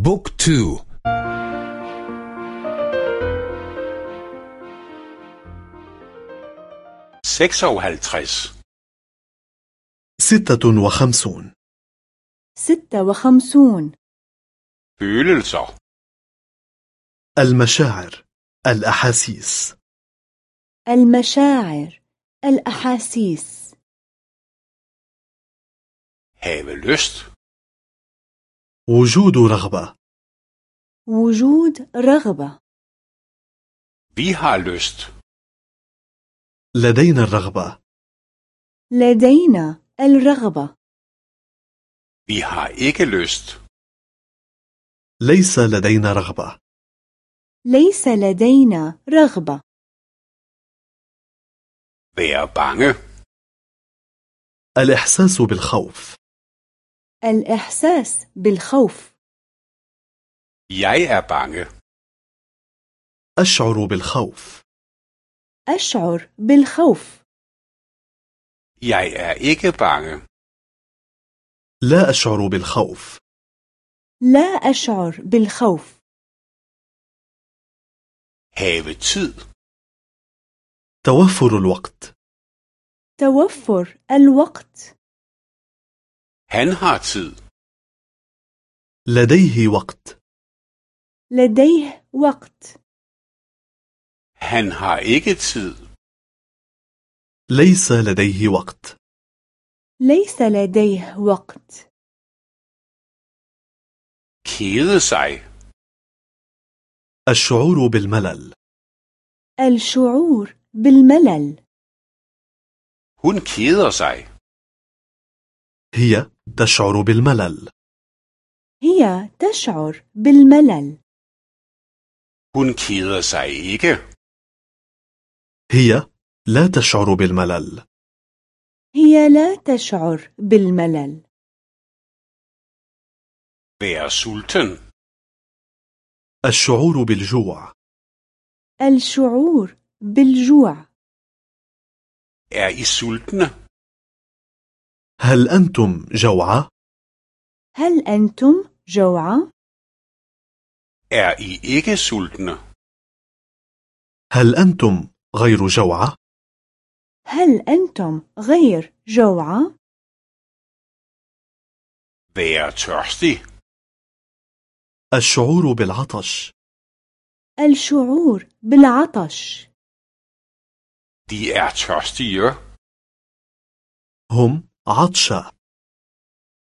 book two. seksoghalvtreds ستة وخمسون. ستة وخمسون. følelser المشاعر الأحاسيس. المشاعر الأحاسيس. Have lyst وجود رغبة. وجود رغبة. Vi har lyst لدينا الرغبة. لدينا الرغبة. Vi har ikke lyst. ليس لدينا رغبة. ليس لدينا رغبة. Være bange. الإحساس بالخوف. الإحساس بالخوف. Jeg er bange. أشعر بالخوف. أشعر بالخوف. Jeg er ikke bange. لا أشعر بالخوف. لا أشعر بالخوف. Have tid. توفر الوقت. توفر الوقت. Han har tid. لديه وقت. لديه وقت. Han har ikke tid. ليس لديه وقت. ليس لديه وقت. Kede sig. الشعور بالملل. الشعور بالملل. Hun keder sig. هي تشعر بالملل. هي تشعر بالملل. Hun keder sig ikke. هي لا تشعر بالملل. هي لا تشعر بالملل. Være sulten. الشعور بالجوع. الشعور بالجوع. Er I sultne? هل أنتم جوعى؟ هل أنتم جوعى؟ er I ikke sultne هل أنتم غير جوعى؟ هل أنتم غير جوعى؟ være tørstig الشعور بالعطش الشعور بالعطش de er tørstige هم عطشى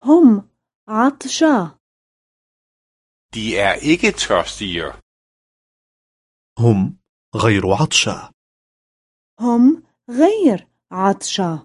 هم عطشى de er ikke tørstige هم غير عطشى هم غير عطشى